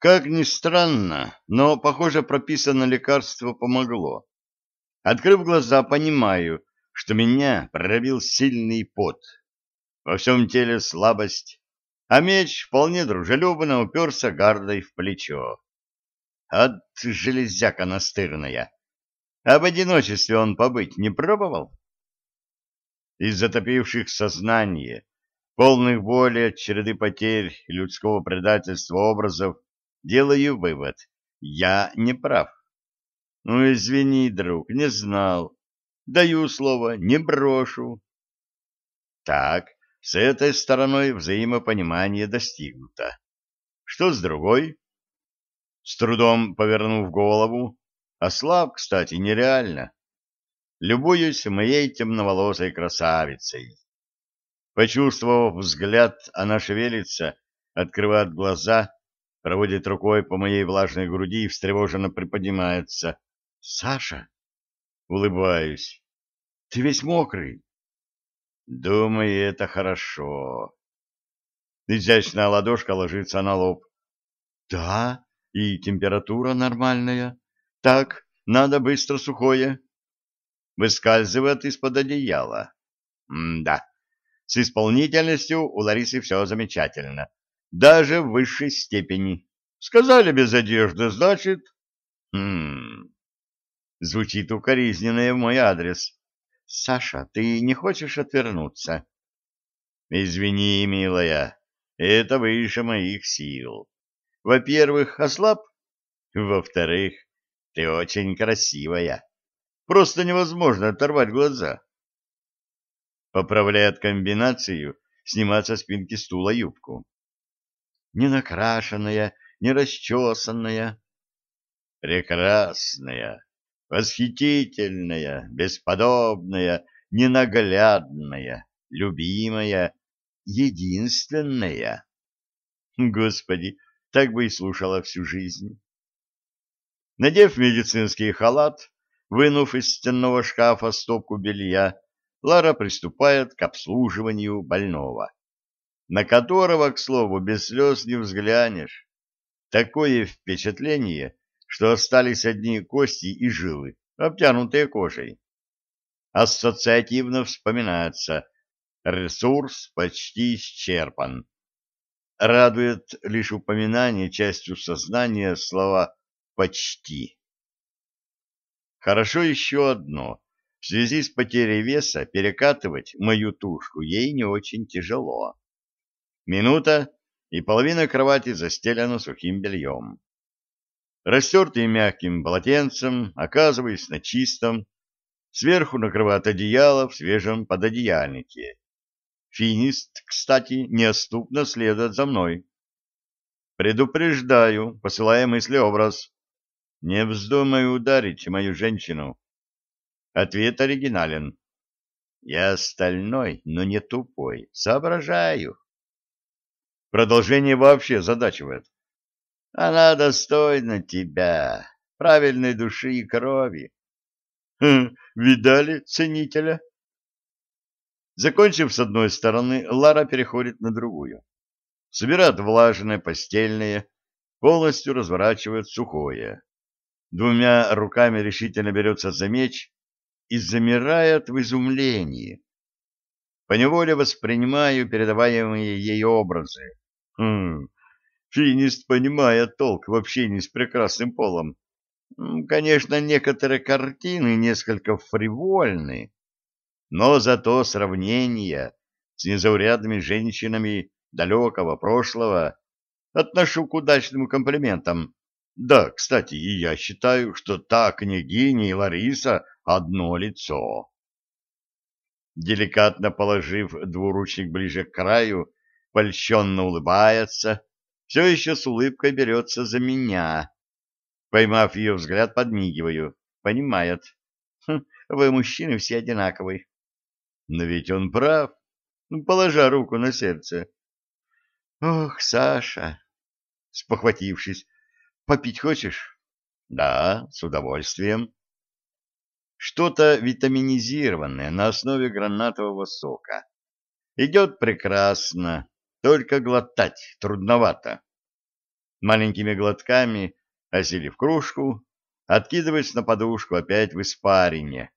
Как ни странно, но, похоже, прописанное лекарство помогло. Открыв глаза, понимаю, что меня пробил сильный пот. Во всем теле слабость, а меч вполне дружелюбно уперся гардой в плечо. От железяка настырная. В одиночестве он побыть не пробовал? Из затопивших сознание, полных боли от череды потерь людского предательства образов, делаю вывод. Я не прав. Ну, извини, друг, не знал. Даю слово, не брошу. Так, с этой стороной взаимопонимание достигнуто. Что с другой? С трудом повернув голову, ослаб, кстати, нереально. Любуюсь моей темноволосой красавицей. Почувствовав взгляд, она шевелится, открывает глаза, проводит рукой по моей влажной груди и встревоженно приподнимается. — Саша? — улыбаюсь. — Ты весь мокрый. — Думаю, это хорошо. Изящная ладошка ложится на лоб. — Да, и температура нормальная. Так, надо быстро сухое. Выскальзывает из-под одеяла. М-да. С исполнительностью у Ларисы все замечательно. Даже в высшей степени. Сказали без одежды, значит... Хм... Звучит укоризненное в мой адрес. Саша, ты не хочешь отвернуться? Извини, милая, это выше моих сил. Во-первых, ослаб. Во-вторых, ты очень красивая. Просто невозможно оторвать глаза. Поправляет комбинацию, снимать со спинки стула юбку. Не накрашенная, не расчесанная. Прекрасная, восхитительная, бесподобная, ненаглядная, любимая, единственная. Господи, так бы и слушала всю жизнь. Надев медицинский халат, вынув из стенного шкафа стопку белья, Лара приступает к обслуживанию больного, на которого, к слову, без слез не взглянешь. Такое впечатление, что остались одни кости и жилы, обтянутые кожей. Ассоциативно вспоминается, ресурс почти исчерпан. Радует лишь упоминание частью сознания слова «почти». Хорошо еще одно. В связи с потерей веса перекатывать мою тушку ей не очень тяжело. Минута, и половина кровати застелена сухим бельем. Растертый мягким полотенцем, оказываясь на чистом, сверху накрывает одеяло в свежем пододеяльнике. Финист, кстати, неоступно следует за мной. Предупреждаю, посылая мысли-образ. Не вздумай ударить мою женщину. Ответ оригинален. Я стальной, но не тупой. Соображаю. Продолжение вообще задачивает. Она достойна тебя, правильной души и крови. Хм, видали ценителя? Закончив с одной стороны, Лара переходит на другую. Собирает влажное, постельное, полностью разворачивает сухое. Двумя руками решительно берется за меч и замирает в изумлении. Поневоле воспринимаю передаваемые ей образы. Хм, финист понимает толк в общении с прекрасным полом. Конечно, некоторые картины несколько фривольны, но зато сравнения с незаурядными женщинами далекого прошлого отношу к удачным комплиментам. Да, кстати, и я считаю, что та княгиня и Лариса одно лицо. Деликатно положив двуручник ближе к краю, польщенно улыбается, все еще с улыбкой берется за меня. Поймав ее взгляд, подмигиваю. Понимает. Хм, вы, мужчины, все одинаковые. Но ведь он прав, положа руку на сердце. Ох, Саша, спохватившись, попить хочешь? Да, с удовольствием. Что-то витаминизированное на основе гранатового сока. Идет прекрасно, только глотать трудновато. маленькими глотками, осилив кружку, откидываясь на подушку опять в испарине.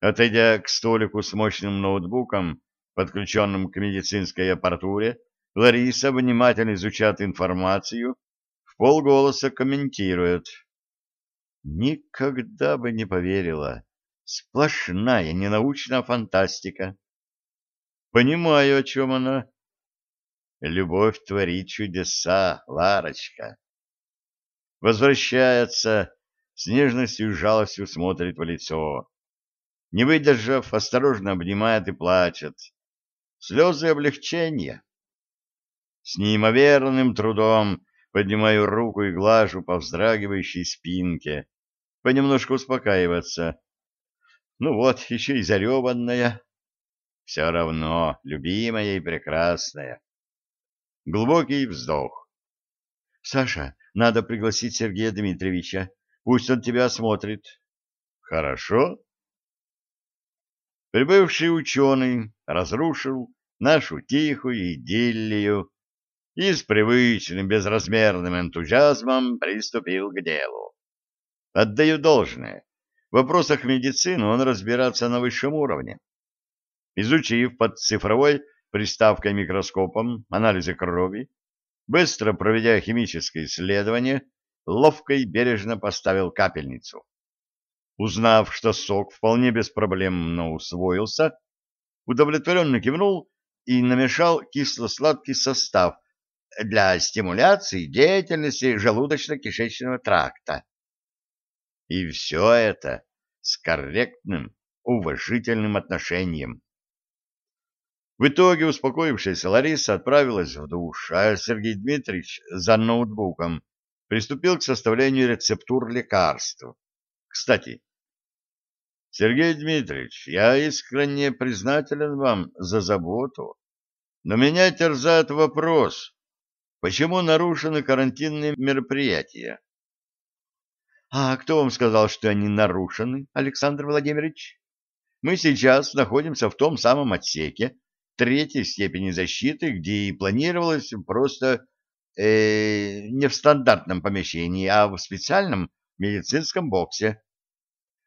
Отойдя к столику с мощным ноутбуком, подключенным к медицинской аппаратуре, Лариса внимательно изучает информацию, в полголоса комментирует. Никогда бы не поверила. Сплошная ненаучная фантастика. Понимаю, о чем она. Любовь творит чудеса, Ларочка. Возвращается, с нежностью и жалостью смотрит в лицо. Не выдержав, осторожно обнимает и плачет. Слезы облегчения. С неимоверным трудом поднимаю руку и глажу по вздрагивающей спинке. Понемножку успокаиваться. Ну вот, еще и зареванная. Все равно, любимая и прекрасная. Глубокий вздох. — Саша, надо пригласить Сергея Дмитриевича. Пусть он тебя осмотрит. — Хорошо. Прибывший ученый разрушил нашу тихую идиллию и с привычным безразмерным энтузиазмом приступил к делу. Отдаю должное. В вопросах медицины он разбирается на высшем уровне. Изучив под цифровой приставкой микроскопом анализы крови, быстро проведя химическое исследование, ловко и бережно поставил капельницу. Узнав, что сок вполне беспроблемно усвоился, удовлетворенно кивнул и намешал кисло-сладкий состав для стимуляции деятельности желудочно-кишечного тракта. И все это с корректным, уважительным отношением. В итоге успокоившаяся Лариса отправилась в душ, а Сергей Дмитриевич за ноутбуком приступил к составлению рецептур лекарств. Кстати, Сергей Дмитриевич, я искренне признателен вам за заботу, но меня терзает вопрос, почему нарушены карантинные мероприятия? — А кто вам сказал, что они нарушены, Александр Владимирович? Мы сейчас находимся в том самом отсеке, третьей степени защиты, где и планировалось просто э, не в стандартном помещении, а в специальном медицинском боксе.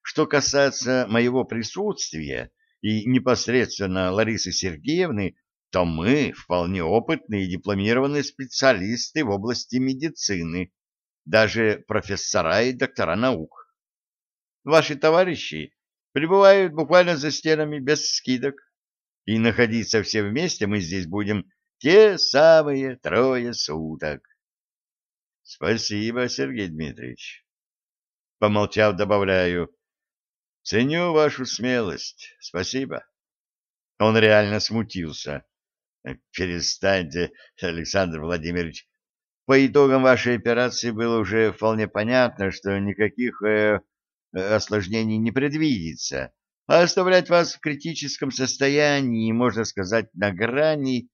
Что касается моего присутствия и непосредственно Ларисы Сергеевны, то мы вполне опытные и дипломированные специалисты в области медицины, даже профессора и доктора наук. Ваши товарищи пребывают буквально за стенами без скидок и находиться все вместе мы здесь будем те самые трое суток. — Спасибо, Сергей Дмитриевич. Помолчав, добавляю, — ценю вашу смелость. Спасибо. Он реально смутился. — Перестаньте, Александр Владимирович. По итогам вашей операции было уже вполне понятно, что никаких э, осложнений не предвидится а оставлять вас в критическом состоянии, можно сказать, на грани...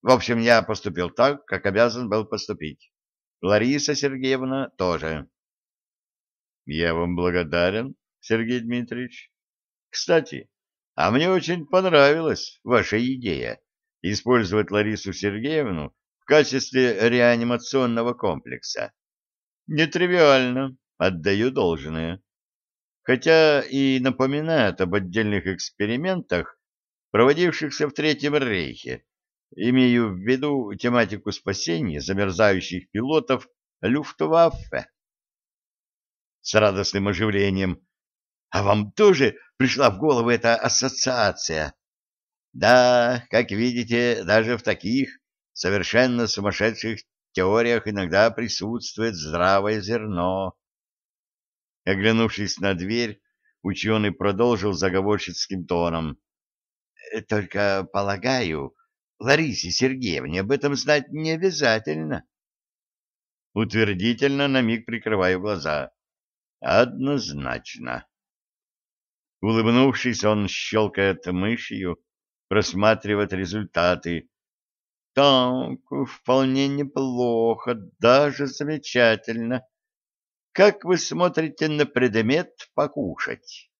В общем, я поступил так, как обязан был поступить. Лариса Сергеевна тоже. Я вам благодарен, Сергей Дмитриевич. Кстати, а мне очень понравилась ваша идея использовать Ларису Сергеевну качестве реанимационного комплекса. Нетривиально, отдаю должное хотя и напоминает об отдельных экспериментах, проводившихся в Третьем Рейхе, имею в виду тематику спасения замерзающих пилотов Люфтваффе. С радостным оживлением. А вам тоже пришла в голову эта ассоциация? Да, как видите, даже в таких совершенно сумасшедших теориях иногда присутствует здравое зерно. Оглянувшись на дверь, ученый продолжил заговорщицким тоном. «Э, — Только, полагаю, Ларисе Сергеевне об этом знать не обязательно. Утвердительно на миг прикрываю глаза. Однозначно. Улыбнувшись, он щелкает мышью, просматривает результаты. Так, вполне неплохо, даже замечательно. Как вы смотрите на предмет покушать?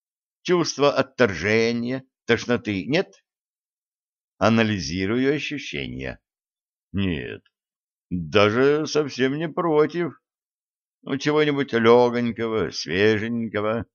Чувство отторжения, тошноты нет? Анализирую ощущения. Нет. Даже совсем не против. Ну, чего-нибудь легонького, свеженького.